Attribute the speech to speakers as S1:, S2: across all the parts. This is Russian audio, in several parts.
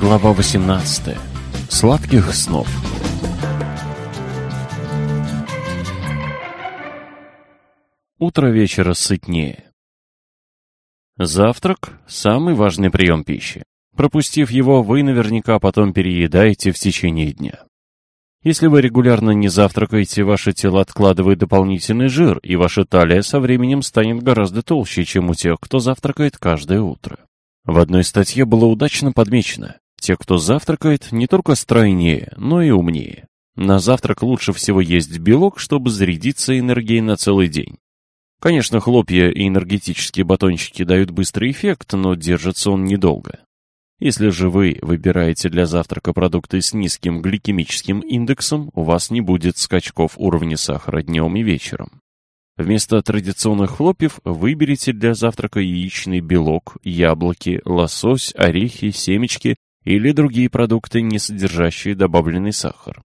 S1: Глава 18. Сладких снов. Утро вечера сытнее. Завтрак – самый важный прием пищи. Пропустив его, вы наверняка потом переедаете в течение дня. Если вы регулярно не завтракаете, ваше тело откладывает дополнительный жир, и ваша талия со временем станет гораздо толще, чем у тех, кто завтракает каждое утро. В одной статье было удачно подмечено, те, кто завтракает, не только стройнее, но и умнее. На завтрак лучше всего есть белок, чтобы зарядиться энергией на целый день. Конечно, хлопья и энергетические батончики дают быстрый эффект, но держится он недолго. Если же вы выбираете для завтрака продукты с низким гликемическим индексом, у вас не будет скачков уровня сахара днем и вечером. Вместо традиционных хлопьев выберите для завтрака яичный белок, яблоки, лосось, орехи, семечки или другие продукты, не содержащие добавленный сахар.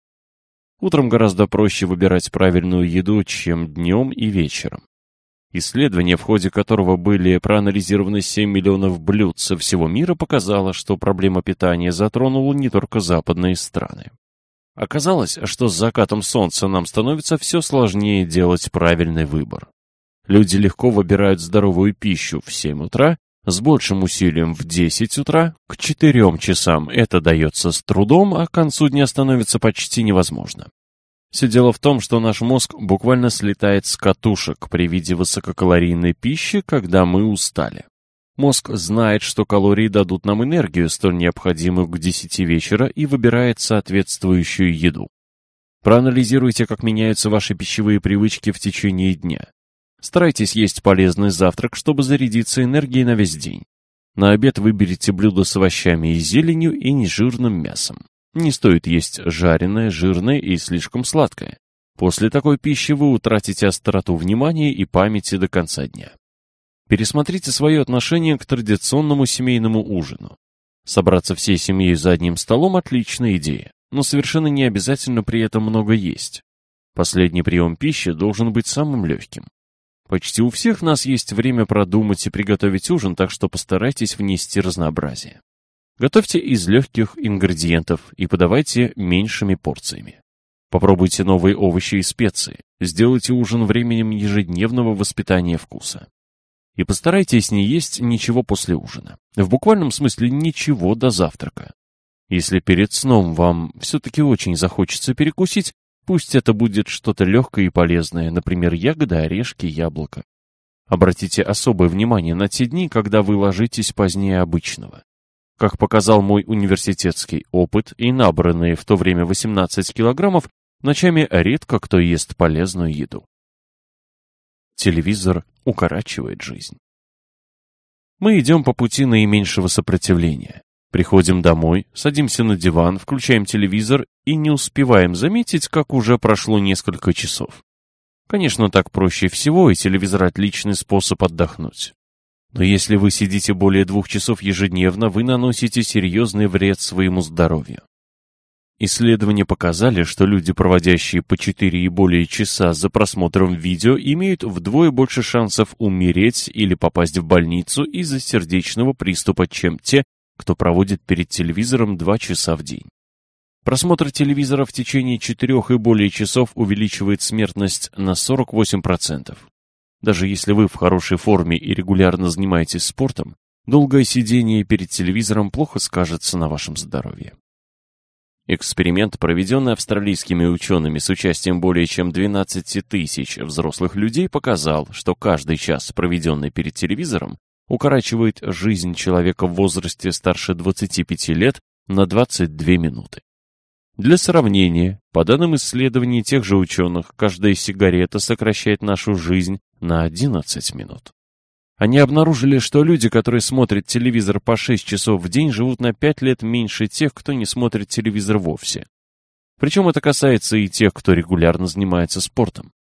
S1: Утром гораздо проще выбирать правильную еду, чем днем и вечером. Исследование, в ходе которого были проанализированы 7 миллионов блюд со всего мира, показало, что проблема питания затронула не только западные страны. Оказалось, что с закатом солнца нам становится все сложнее делать правильный выбор. Люди легко выбирают здоровую пищу в 7 утра, с большим усилием в 10 утра, к 4 часам это дается с трудом, а к концу дня становится почти невозможно. Все дело в том, что наш мозг буквально слетает с катушек при виде высококалорийной пищи, когда мы устали. Мозг знает, что калории дадут нам энергию, столь необходимую к 10 вечера, и выбирает соответствующую еду. Проанализируйте, как меняются ваши пищевые привычки в течение дня. Старайтесь есть полезный завтрак, чтобы зарядиться энергией на весь день. На обед выберите блюдо с овощами и зеленью и нежирным мясом. Не стоит есть жареное, жирное и слишком сладкое. После такой пищи вы утратите остроту внимания и памяти до конца дня. Пересмотрите свое отношение к традиционному семейному ужину. Собраться всей семьей за одним столом – отличная идея, но совершенно не обязательно при этом много есть. Последний прием пищи должен быть самым легким. Почти у всех нас есть время продумать и приготовить ужин, так что постарайтесь внести разнообразие. Готовьте из легких ингредиентов и подавайте меньшими порциями. Попробуйте новые овощи и специи. Сделайте ужин временем ежедневного воспитания вкуса. И постарайтесь не есть ничего после ужина. В буквальном смысле ничего до завтрака. Если перед сном вам все-таки очень захочется перекусить, пусть это будет что-то легкое и полезное, например, ягоды, орешки, яблоко. Обратите особое внимание на те дни, когда вы ложитесь позднее обычного. Как показал мой университетский опыт и набранные в то время 18 килограммов, ночами редко кто ест полезную еду. Телевизор укорачивает жизнь. Мы идем по пути наименьшего сопротивления. Приходим домой, садимся на диван, включаем телевизор и не успеваем заметить, как уже прошло несколько часов. Конечно, так проще всего, и телевизор отличный способ отдохнуть. Но если вы сидите более двух часов ежедневно, вы наносите серьезный вред своему здоровью. Исследования показали, что люди, проводящие по 4 и более часа за просмотром видео, имеют вдвое больше шансов умереть или попасть в больницу из-за сердечного приступа, чем те, кто проводит перед телевизором 2 часа в день. Просмотр телевизора в течение 4 и более часов увеличивает смертность на 48%. Даже если вы в хорошей форме и регулярно занимаетесь спортом, долгое сидение перед телевизором плохо скажется на вашем здоровье. Эксперимент, проведенный австралийскими учеными с участием более чем 12 тысяч взрослых людей, показал, что каждый час, проведенный перед телевизором, укорачивает жизнь человека в возрасте старше 25 лет на 22 минуты. Для сравнения, по данным исследований тех же ученых, каждая сигарета сокращает нашу жизнь на 11 минут. Они обнаружили, что люди, которые смотрят телевизор по 6 часов в день, живут на 5 лет меньше тех, кто не смотрит телевизор вовсе. Причем это касается и тех, кто регулярно занимается спортом.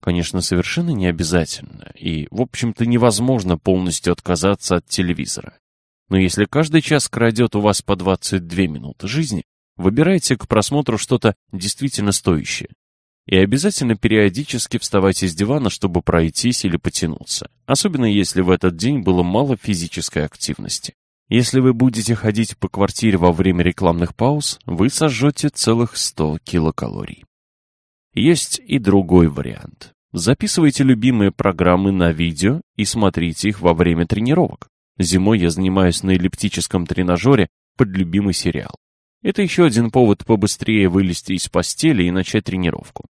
S1: Конечно, совершенно не обязательно, и, в общем-то, невозможно полностью отказаться от телевизора. Но если каждый час крадет у вас по 22 минуты жизни, Выбирайте к просмотру что-то действительно стоящее. И обязательно периодически вставайте с дивана, чтобы пройтись или потянуться. Особенно если в этот день было мало физической активности. Если вы будете ходить по квартире во время рекламных пауз, вы сожжете целых 100 килокалорий. Есть и другой вариант. Записывайте любимые программы на видео и смотрите их во время тренировок. Зимой я занимаюсь на эллиптическом тренажере под любимый сериал. Это еще один повод побыстрее вылезти из постели и начать тренировку.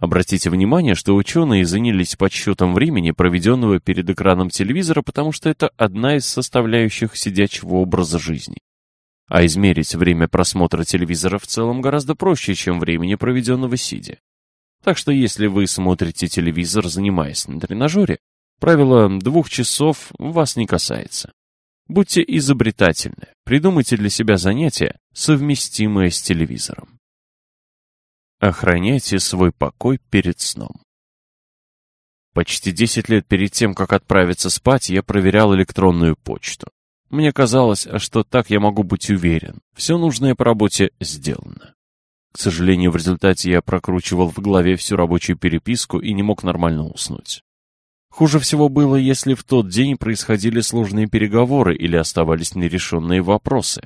S1: Обратите внимание, что ученые занялись подсчетом времени, проведенного перед экраном телевизора, потому что это одна из составляющих сидячего образа жизни. А измерить время просмотра телевизора в целом гораздо проще, чем времени, проведенного сидя. Так что если вы смотрите телевизор, занимаясь на тренажере, правило двух часов вас не касается. Будьте изобретательны, придумайте для себя занятие, совместимое с телевизором. Охраняйте свой покой перед сном. Почти 10 лет перед тем, как отправиться спать, я проверял электронную почту. Мне казалось, что так я могу быть уверен, все нужное по работе сделано. К сожалению, в результате я прокручивал в голове всю рабочую переписку и не мог нормально уснуть. Хуже всего было, если в тот день происходили сложные переговоры или оставались нерешенные вопросы.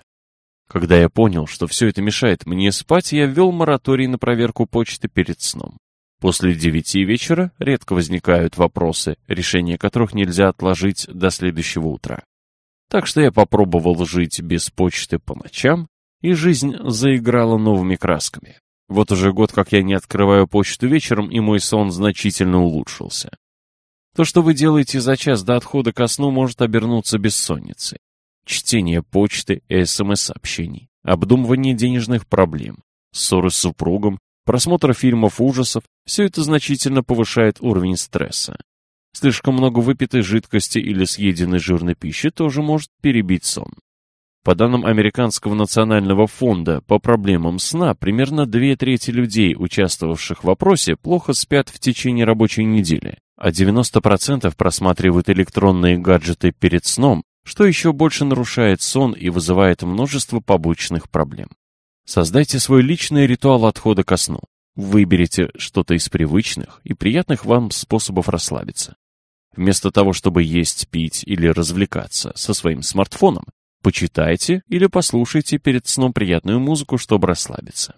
S1: Когда я понял, что все это мешает мне спать, я ввел мораторий на проверку почты перед сном. После девяти вечера редко возникают вопросы, решение которых нельзя отложить до следующего утра. Так что я попробовал жить без почты по ночам, и жизнь заиграла новыми красками. Вот уже год, как я не открываю почту вечером, и мой сон значительно улучшился. То, что вы делаете за час до отхода ко сну, может обернуться бессонницей чтение почты СМС-сообщений, обдумывание денежных проблем, ссоры с супругом, просмотр фильмов ужасов – все это значительно повышает уровень стресса. Слишком много выпитой жидкости или съеденной жирной пищи тоже может перебить сон. По данным Американского национального фонда по проблемам сна, примерно две трети людей, участвовавших в опросе, плохо спят в течение рабочей недели, а 90% просматривают электронные гаджеты перед сном что еще больше нарушает сон и вызывает множество побочных проблем. Создайте свой личный ритуал отхода ко сну. Выберите что-то из привычных и приятных вам способов расслабиться. Вместо того, чтобы есть, пить или развлекаться со своим смартфоном, почитайте или послушайте перед сном приятную музыку, чтобы расслабиться.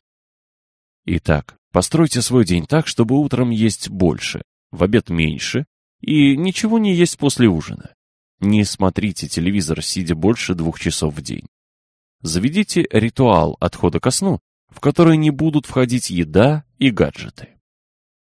S1: Итак, постройте свой день так, чтобы утром есть больше, в обед меньше и ничего не есть после ужина. Не смотрите телевизор, сидя больше двух часов в день. Заведите ритуал отхода ко сну, в который не будут входить еда и гаджеты.